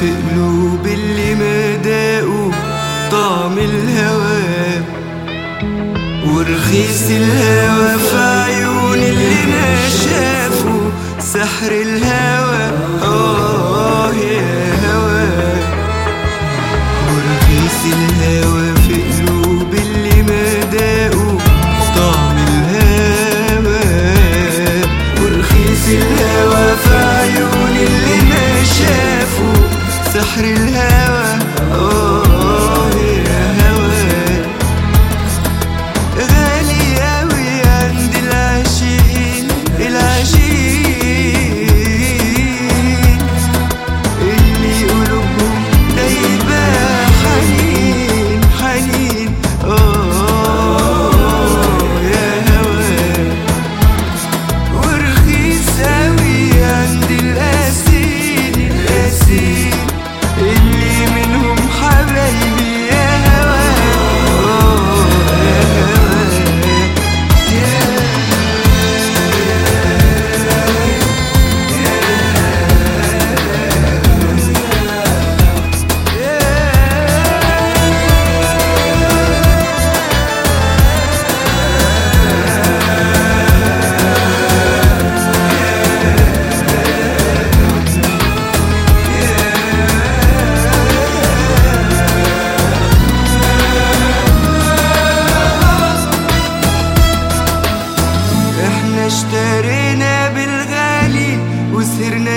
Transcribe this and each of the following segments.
في قلوب اللي ما داقوا طعم الهوى ورخيص الهوى في عيون اللي ما شافوا سحر الهوى اه يا هوى ورخيص الهوى في الهام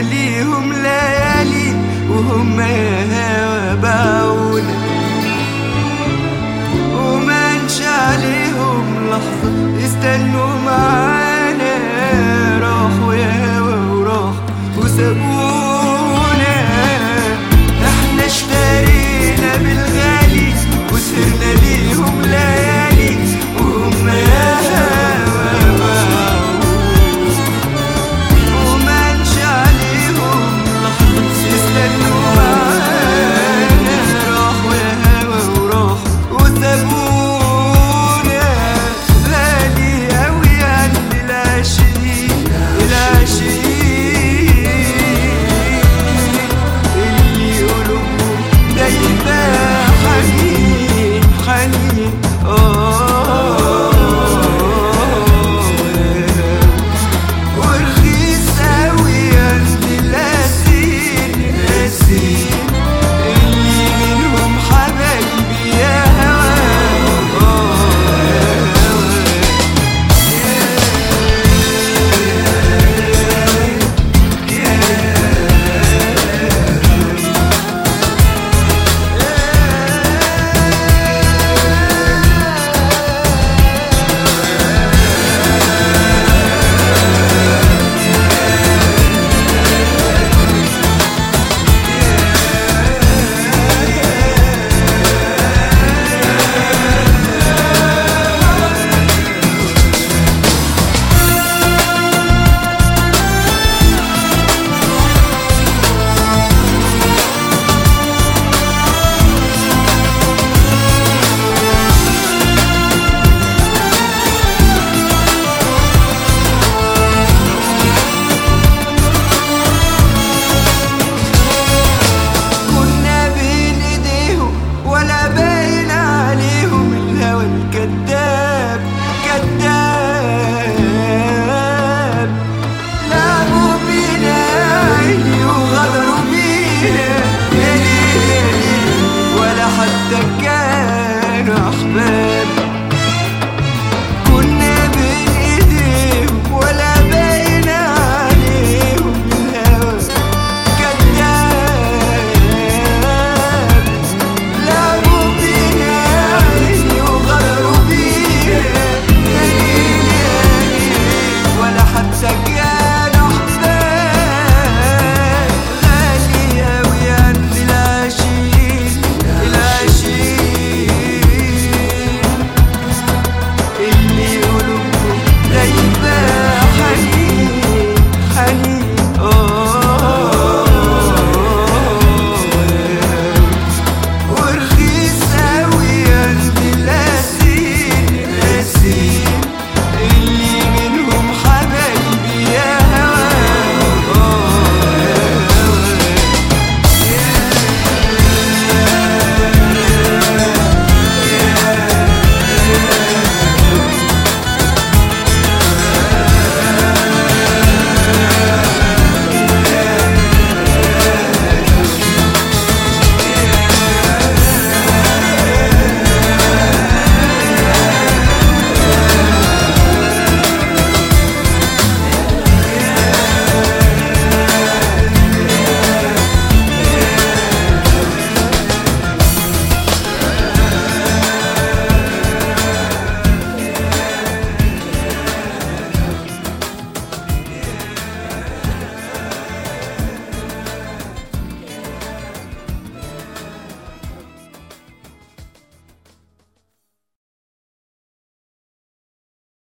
ليهم ليالي وهم باونا وما عليهم لحظة يستنوا معانا